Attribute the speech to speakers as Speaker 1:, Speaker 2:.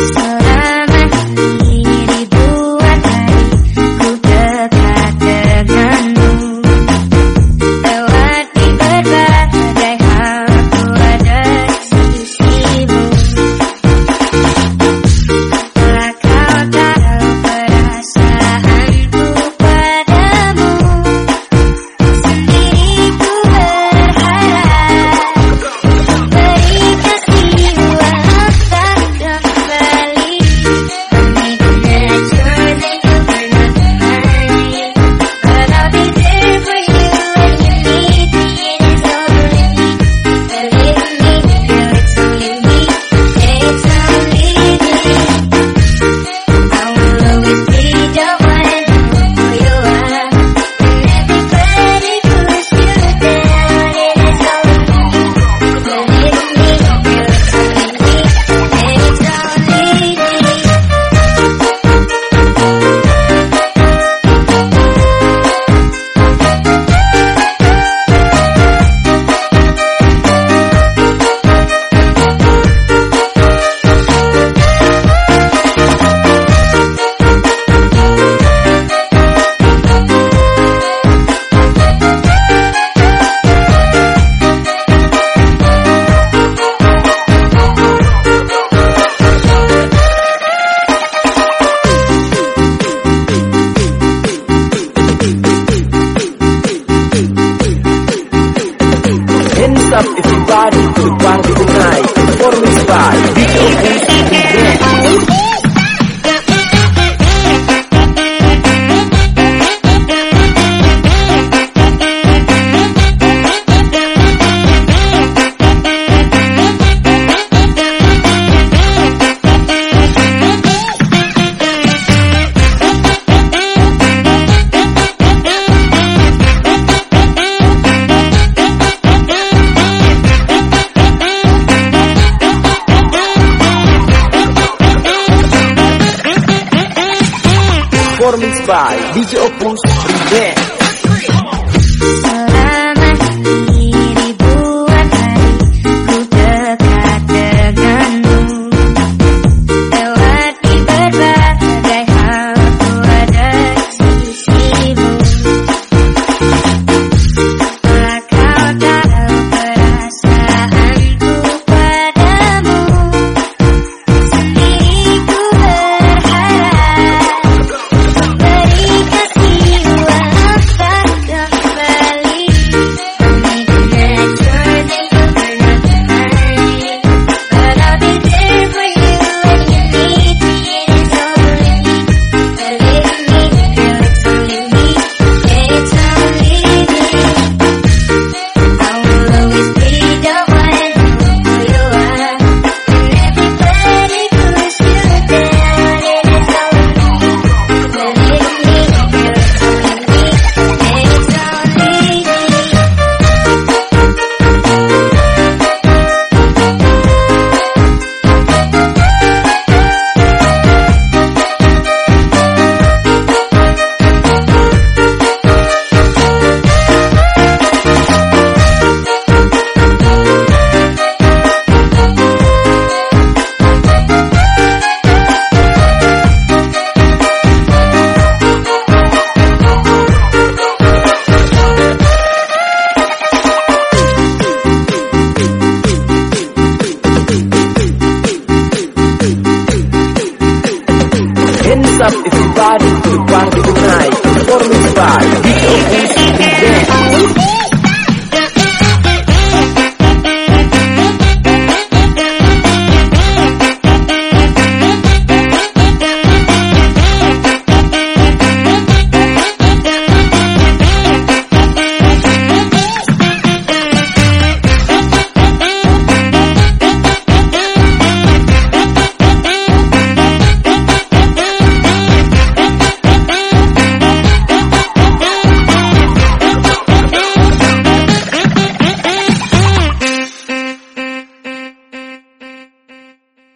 Speaker 1: Yeah. DJ Opus